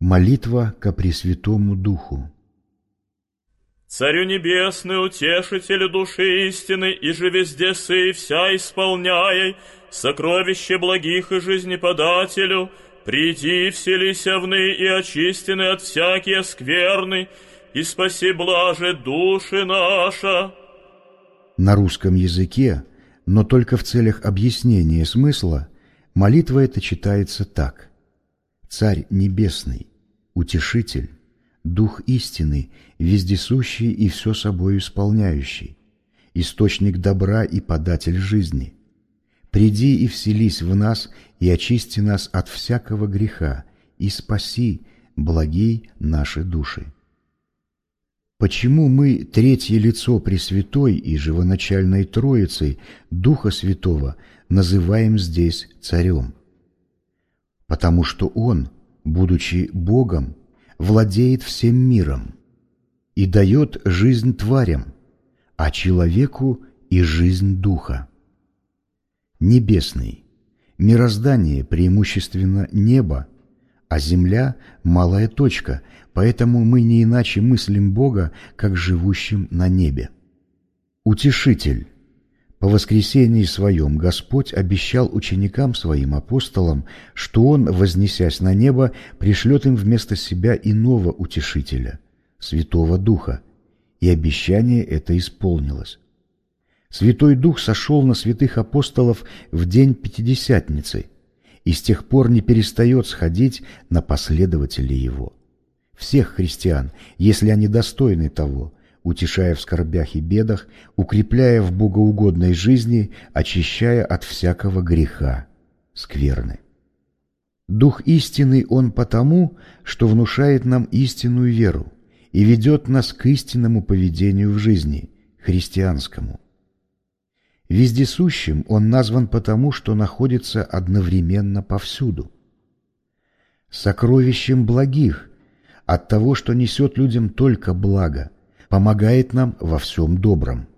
Молитва ко Пресвятому Духу Царю Небесный, утешителю души истины, и же везде сы вся исполняй, сокровище благих и жизнеподателю, приди, вселися вны и очистены от всякие скверны, и спаси блаже души наша. На русском языке, но только в целях объяснения смысла, молитва эта читается так. «Царь Небесный, Утешитель, Дух истины, вездесущий и все собой исполняющий, Источник добра и податель жизни, приди и вселись в нас и очисти нас от всякого греха, и спаси, благей наши души. Почему мы третье лицо Пресвятой и живоначальной Троицы Духа Святого называем здесь Царем? Потому что Он, будучи Богом, владеет всем миром и дает жизнь тварям, а человеку и жизнь Духа. Небесный, мироздание преимущественно небо, а земля – малая точка – Поэтому мы не иначе мыслим Бога, как живущим на небе. Утешитель. По воскресении своем Господь обещал ученикам своим апостолам, что Он, вознесясь на небо, пришлет им вместо себя иного утешителя, Святого Духа, и обещание это исполнилось. Святой Дух сошел на святых апостолов в день Пятидесятницы и с тех пор не перестает сходить на последователей Его всех христиан, если они достойны того, утешая в скорбях и бедах, укрепляя в богоугодной жизни, очищая от всякого греха, скверны. Дух истины Он потому, что внушает нам истинную веру и ведет нас к истинному поведению в жизни, христианскому. Вездесущим Он назван потому, что находится одновременно повсюду. Сокровищем благих, от того, что несет людям только благо, помогает нам во всем добром.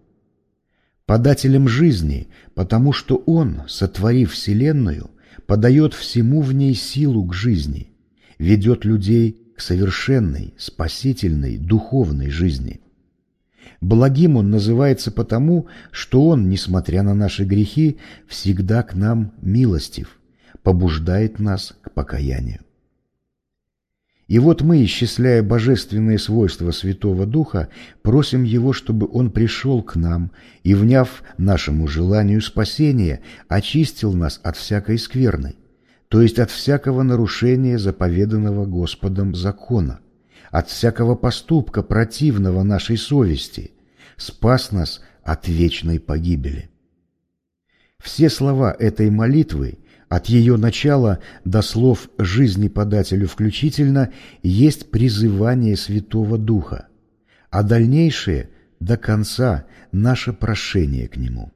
Подателем жизни, потому что Он, сотворив Вселенную, подает всему в ней силу к жизни, ведет людей к совершенной, спасительной, духовной жизни. Благим Он называется потому, что Он, несмотря на наши грехи, всегда к нам милостив, побуждает нас к покаянию. И вот мы, исчисляя божественные свойства Святого Духа, просим Его, чтобы Он пришел к нам и, вняв нашему желанию спасения, очистил нас от всякой скверны, то есть от всякого нарушения заповеданного Господом закона, от всякого поступка противного нашей совести, спас нас от вечной погибели. Все слова этой молитвы от ее начала до слов жизни подателю включительно есть призывание Святого Духа, а дальнейшее до конца наше прошение к Нему.